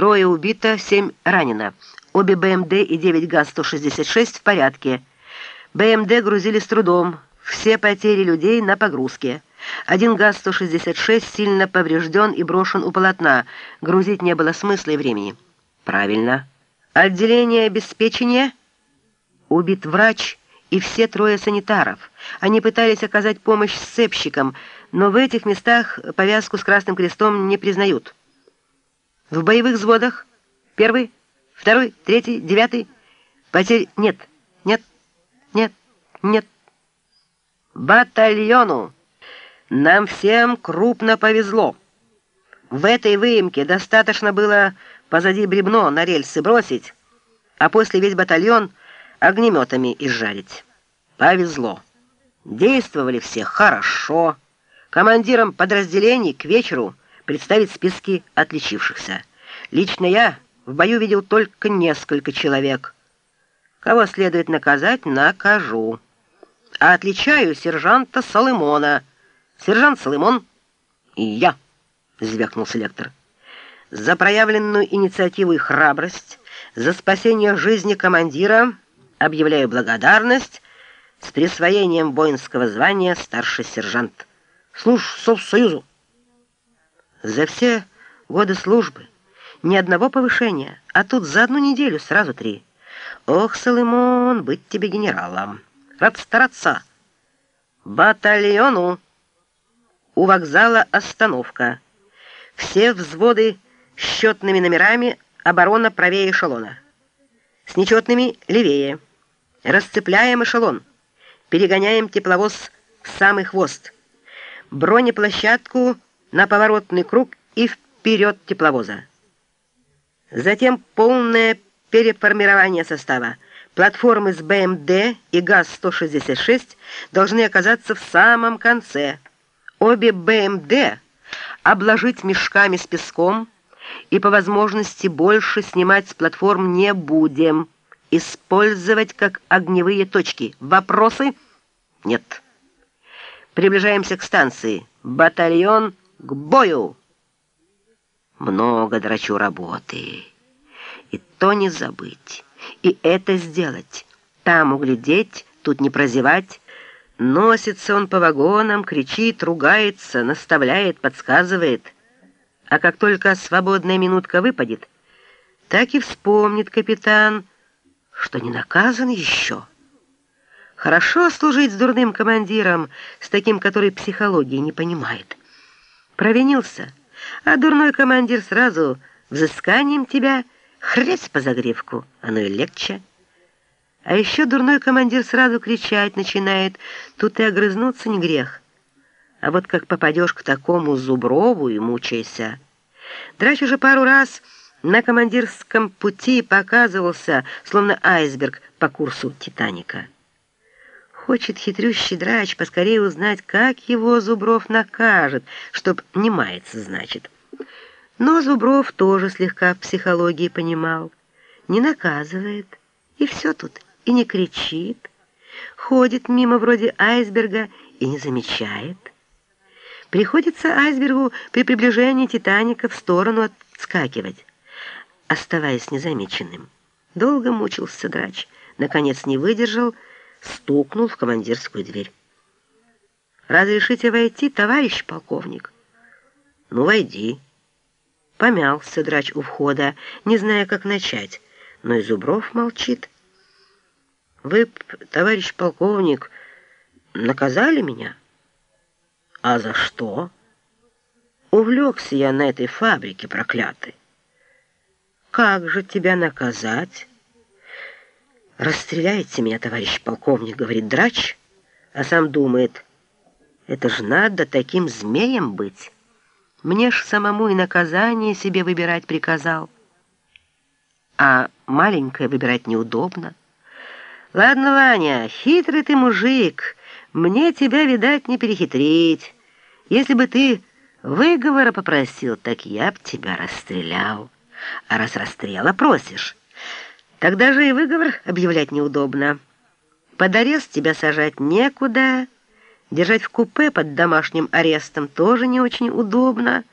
Трое убито, семь ранено. Обе БМД и 9 ГАЗ-166 в порядке. БМД грузили с трудом. Все потери людей на погрузке. Один ГАЗ-166 сильно поврежден и брошен у полотна. Грузить не было смысла и времени. Правильно. Отделение обеспечения. Убит врач и все трое санитаров. Они пытались оказать помощь сцепщикам, но в этих местах повязку с Красным Крестом не признают. В боевых взводах первый, второй, третий, девятый потерь нет, нет, нет, нет. Батальону нам всем крупно повезло. В этой выемке достаточно было позади бревно на рельсы бросить, а после весь батальон огнеметами изжарить. Повезло. Действовали все хорошо. Командирам подразделений к вечеру представить списки отличившихся. Лично я в бою видел только несколько человек. Кого следует наказать, накажу. А отличаю сержанта Соломона. Сержант Соломон и я, звякнул селектор. За проявленную инициативу и храбрость, за спасение жизни командира объявляю благодарность с присвоением воинского звания старший сержант. Служь Совсоюзу. За все годы службы ни одного повышения, а тут за одну неделю сразу три. Ох, Соломон, быть тебе генералом. Рад стараться. Батальону. У вокзала остановка. Все взводы счетными номерами оборона правее эшелона. С нечетными левее. Расцепляем эшелон. Перегоняем тепловоз в самый хвост. Бронеплощадку на поворотный круг и вперед тепловоза. Затем полное переформирование состава. Платформы с БМД и ГАЗ-166 должны оказаться в самом конце. Обе БМД обложить мешками с песком и по возможности больше снимать с платформ не будем. Использовать как огневые точки. Вопросы? Нет. Приближаемся к станции. Батальон к бою! Много драчу работы. И то не забыть, и это сделать. Там углядеть, тут не прозевать. Носится он по вагонам, кричит, ругается, наставляет, подсказывает. А как только свободная минутка выпадет, так и вспомнит капитан, что не наказан еще. Хорошо служить с дурным командиром, с таким, который психологии не понимает. Провинился — а дурной командир сразу взысканием тебя хрясь по загривку, оно и легче. А еще дурной командир сразу кричать начинает, тут и огрызнуться не грех. А вот как попадешь к такому Зуброву и мучайся. Драч уже пару раз на командирском пути показывался, словно айсберг по курсу «Титаника». Хочет хитрющий драч поскорее узнать, как его Зубров накажет, чтоб не мается, значит. Но Зубров тоже слегка в психологии понимал. Не наказывает, и все тут, и не кричит. Ходит мимо вроде айсберга и не замечает. Приходится айсбергу при приближении Титаника в сторону отскакивать, оставаясь незамеченным. Долго мучился драч, наконец не выдержал, стукнул в командирскую дверь. «Разрешите войти, товарищ полковник?» «Ну, войди». Помялся драч у входа, не зная, как начать, но и Зубров молчит. «Вы, товарищ полковник, наказали меня?» «А за что?» «Увлекся я на этой фабрике, проклятый». «Как же тебя наказать?» «Расстреляйте меня, товарищ полковник», — говорит драч, а сам думает, «это ж надо таким змеем быть. Мне ж самому и наказание себе выбирать приказал. А маленькое выбирать неудобно. Ладно, Ваня, хитрый ты мужик, мне тебя, видать, не перехитрить. Если бы ты выговора попросил, так я б тебя расстрелял. А раз расстрела просишь...» Тогда же и выговор объявлять неудобно. Под арест тебя сажать некуда, держать в купе под домашним арестом тоже не очень удобно.